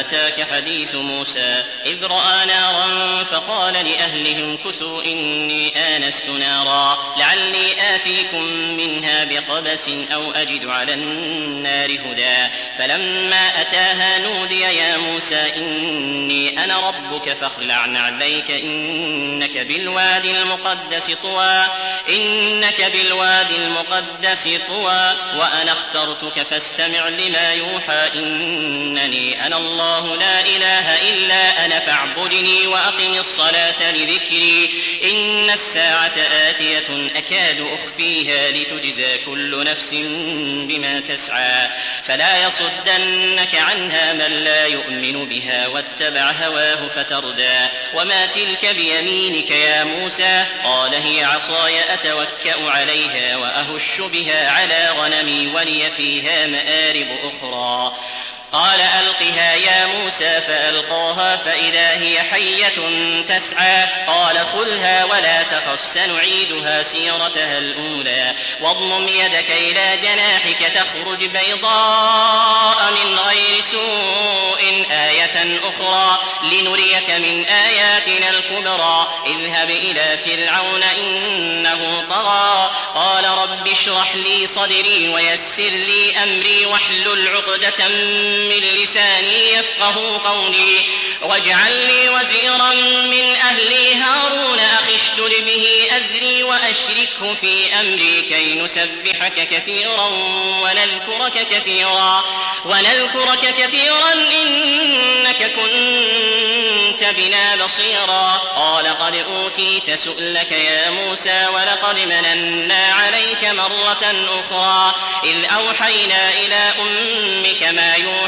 أتاك حديث موسى إذ رأى نارا فقال لأهلهم كثوا إني آنست نارا لعلي آتيكم منها بقبس أو أجد على النار هدى فلما أتاها نودي يا موسى إني أنا ربك فاخلع عليك إنك بالوادي المقدس طوى إنك بالوادي المقدس طوى وأنا اخترتك فاستمع لما يوحى إنني أنا الله لا إله إلا أنا فاعبدني وأقم الصلاة لذكري. إن الساعة آتية أكاد أخفيها لتجزى كل نفس بما تسعى. فلا يصدنك عنها من لا يؤمن بها واتبع هواه فتردى. وما تلك بيمينك يا موسى؟ قال هي عصاي أتوكأ عليها وأهش بها على غنمي ولي فيها مآرب أخرى. قال ألقها يا موسى فألقاها فإذا هي حية تسعى. قال خذها ولا تخف سنعيدها سيرتها الأولى. واضمم يدك إلى جناحك تخرج بيضاء من غير سوء آية أخرى. لنريك من آياتنا الكبرى. اذهب إلى فرعون إنه طغى. قال رب اشرح لي صدري ويسر لي أمري واحلل عقدة من لساني يفقه قولي. واجعل لي وزيرا من أهلي هارون أخي اشتد به أزري وأشركه في أمري كي نسبحك كثيرا ونذكرك كثيرا. ونذكرك كثيرا إنك كنت بنا بصيرا. قال قد أوتيت سؤلك يا موسى ولقد مننا عليك مرة أخرى. إذ أوحينا إلى أمك ما يوحى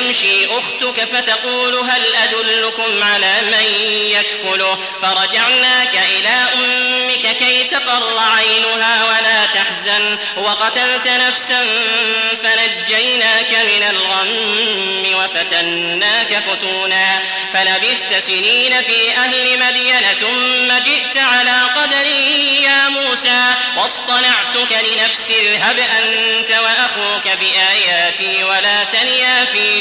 تمشي أختك فتقول هل أدلكم على من يكفله؟ فرجعناك إلى أمك كي تقر عينها ولا تحزن. وقتلت نفسا فنجيناك من الغم وفتناك فتونا. فلبثت سنين في أهل مدين ثم جئت على قدري يا موسى. واصطنعتك لنفسي اذهب أنت وأخوك بآياتي ولا تنيا في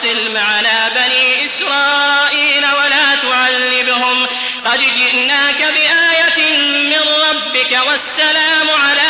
فأرسل معنا بني إسرائيل ولا تعذبهم قد جئناك بآية من ربك والسلام على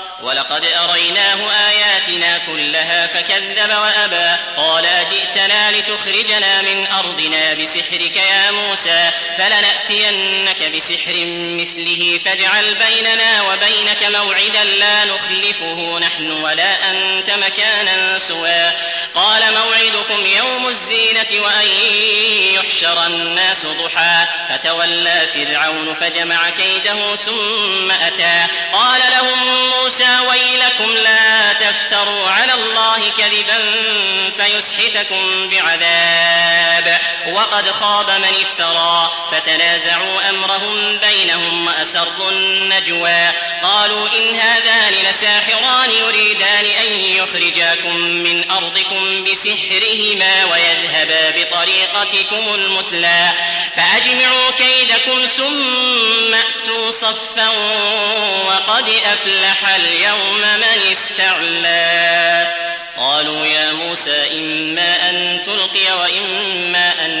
ولقد أريناه آياتنا كلها فكذب وأبى. قال أجئتنا لتخرجنا من أرضنا بسحرك يا موسى فلنأتينك بسحر مثله فاجعل بيننا وبينك موعدا لا نخلفه نحن ولا أنت مكانا سوى. قال موعدكم يوم الزينة وأن يحشر الناس ضحى. فتولى فرعون فجمع كيده ثم أتى. قال لهم موسى ويلكم لا تفتروا على الله كذبا فيسحتكم بعذاب. وقد خاب من افترى فتنازعوا أمرهم بينهم وأسروا النجوى. قالوا إن هذان لساحران يريدان أن يخرجاكم من أرضكم بسحرهما ويذهبا بطريقتكم المثلى. فأجمعوا كيدكم ثم أتوا صفا وقد أفلح اليوم من استعلى قالوا يا موسى إما أن تلقي وإما أن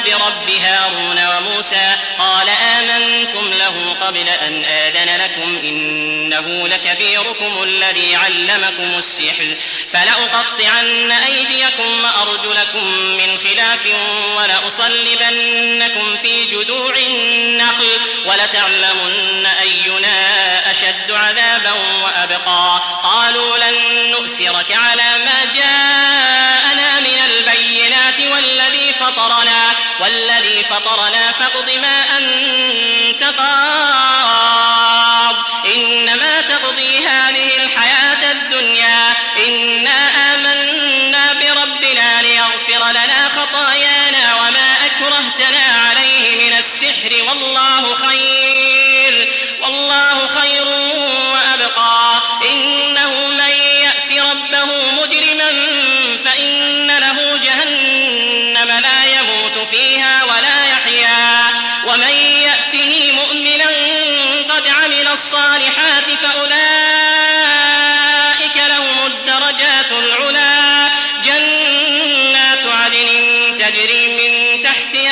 برب هارون وموسى. قال آمنتم له قبل أن آذن لكم إنه لكبيركم الذي علمكم السحر. فلأقطعن أيديكم وأرجلكم من خلاف ولأصلبنكم في جذوع النخل ولتعلمن أينا أشد عذابا وأبقى. قالوا لن نؤثرك على ما جاءنا والذي فطرنا فاقض ما أنت قاض. إنما تقضي هذه الحياة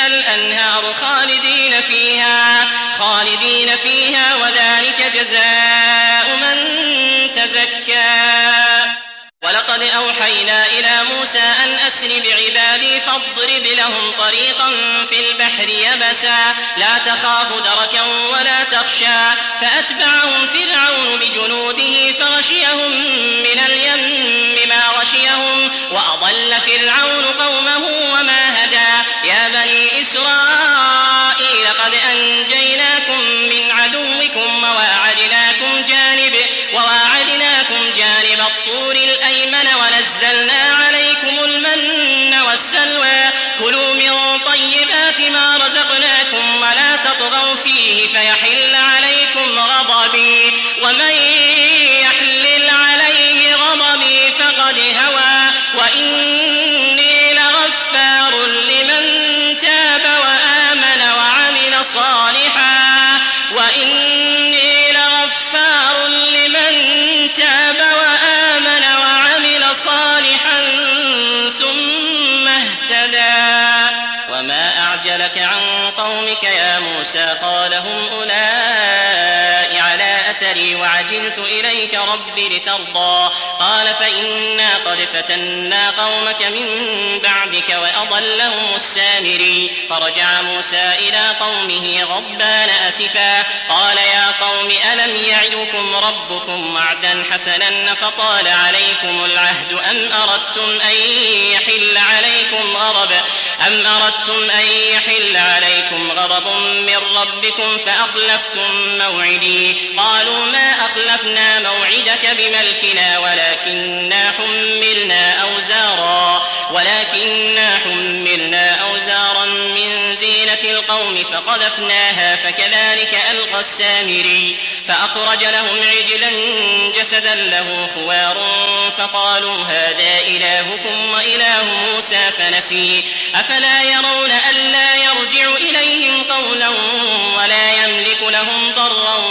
الأنهار خالدين فيها خالدين فيها وذلك جزاء من تزكى. ولقد أوحينا إلى موسى أن أسر بعبادي فاضرب لهم طريقا في البحر يبسا. لا تخاف دركا ولا تخشى. فأتبعهم فرعون بجنوده فغشيهم من اليم. موسى قال هم أولئك وعجلت إليك رب لترضى. قال فإنا قد فتنا قومك من بعدك وأضلهم السامري. فرجع موسى إلى قومه غضبان أسفا. قال يا قوم ألم يعدكم ربكم وعدا حسنا فطال عليكم العهد أم أردتم أن يحل عليكم غضب؟ أم أردتم أن يحل عليكم غضب من ربكم فأخلفتم موعدي. قالوا ما أخلفنا موعدك بملكنا ولكننا حملنا أوزارا ولكننا حملنا أوزارا من زينة القوم فقذفناها فكذلك ألقى السامري فأخرج لهم عجلا جسدا له خوار فقالوا هذا إلهكم وإله موسى فنسي. أفلا يرون ألا يرجع إليهم قولا ولا يملك لهم ضرا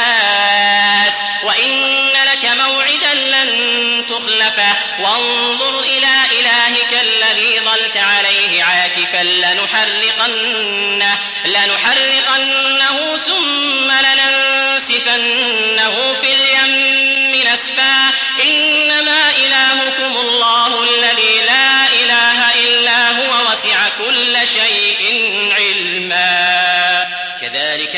تخلفه. وانظر إلى إلهك الذي ظلت عليه عاكفا لنحرقنه لنحرقنه ثم لننسفنه في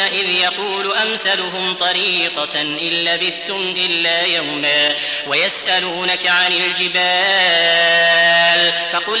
إذ يقول أمثلهم طريقة إن لبثتم إلا يوما ويسألونك عن الجبال فقل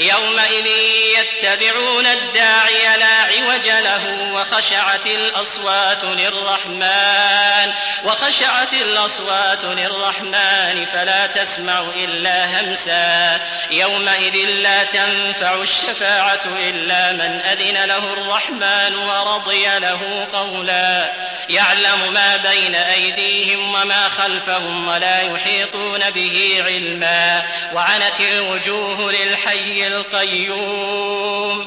يومئذ يتبعون الداعي لا عوج له وخشعت الأصوات للرحمن وخشعت الأصوات للرحمن فلا تسمع إلا همسا. يومئذ لا تنفع الشفاعة إلا من أذن له الرحمن ورضي له قولا. يعلم ما بين أيديهم وما خلفهم ولا يحيطون به علما. وعنت الوجوه للحي القيوم.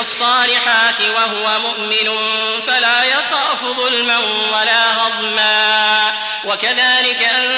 الصالحات وهو مؤمن فلا يخاف ظلما ولا هضما. وكذلك أنزلناه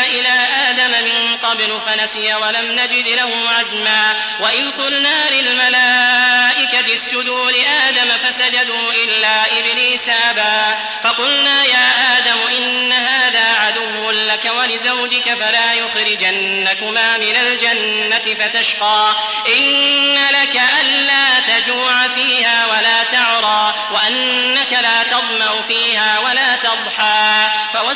قبل فنسي ولم نجد له عزما. وإذ قلنا للملائكة اسجدوا لآدم فسجدوا إلا إبليس أبى. فقلنا يا آدم إن هذا عدو لك ولزوجك فلا يخرجنكما من الجنة فتشقى. إن لك ألا تجوع فيها ولا تعرى وأنك لا تظمأ فيها ولا تضحى.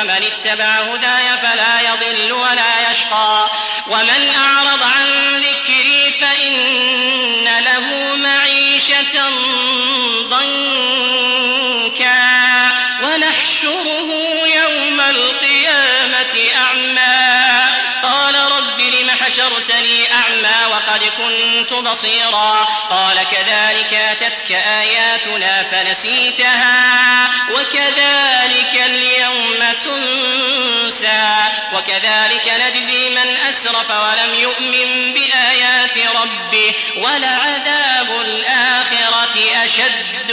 فمن اتبع هداي فلا يضل ولا يشقى. ومن أعرض عن ذكري فإن له معيشة ضنكا. ونحشره يوم القيامة أعمى. قال رب لم حشرتني أعمى وقد كنت بصيرا. قال كذلك أتتك آياتنا فنسيتها. وكذلك اليوم تنسى وكذلك نجزي من أسرف ولم يؤمن بآيات ربه ولعذاب الآخرة أشد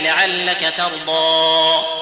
لعلك ترضى.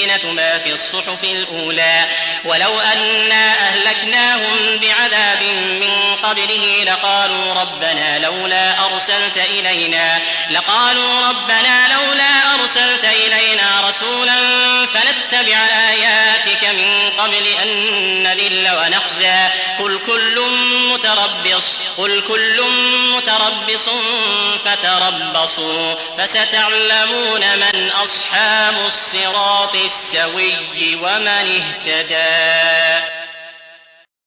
البينة ما في الصحف الأولى. ولو أنا أهلكناهم بعذاب من قبله لقالوا ربنا لولا أرسلت إلينا لقالوا ربنا لولا أرسلت إلينا رسولا فنتبع آياتك من قبل أن نذل ونخزى. قل كل متربص قل كل متربص فتربصوا فستعلمون من أصحاب الصراط السوي ومن اهتدى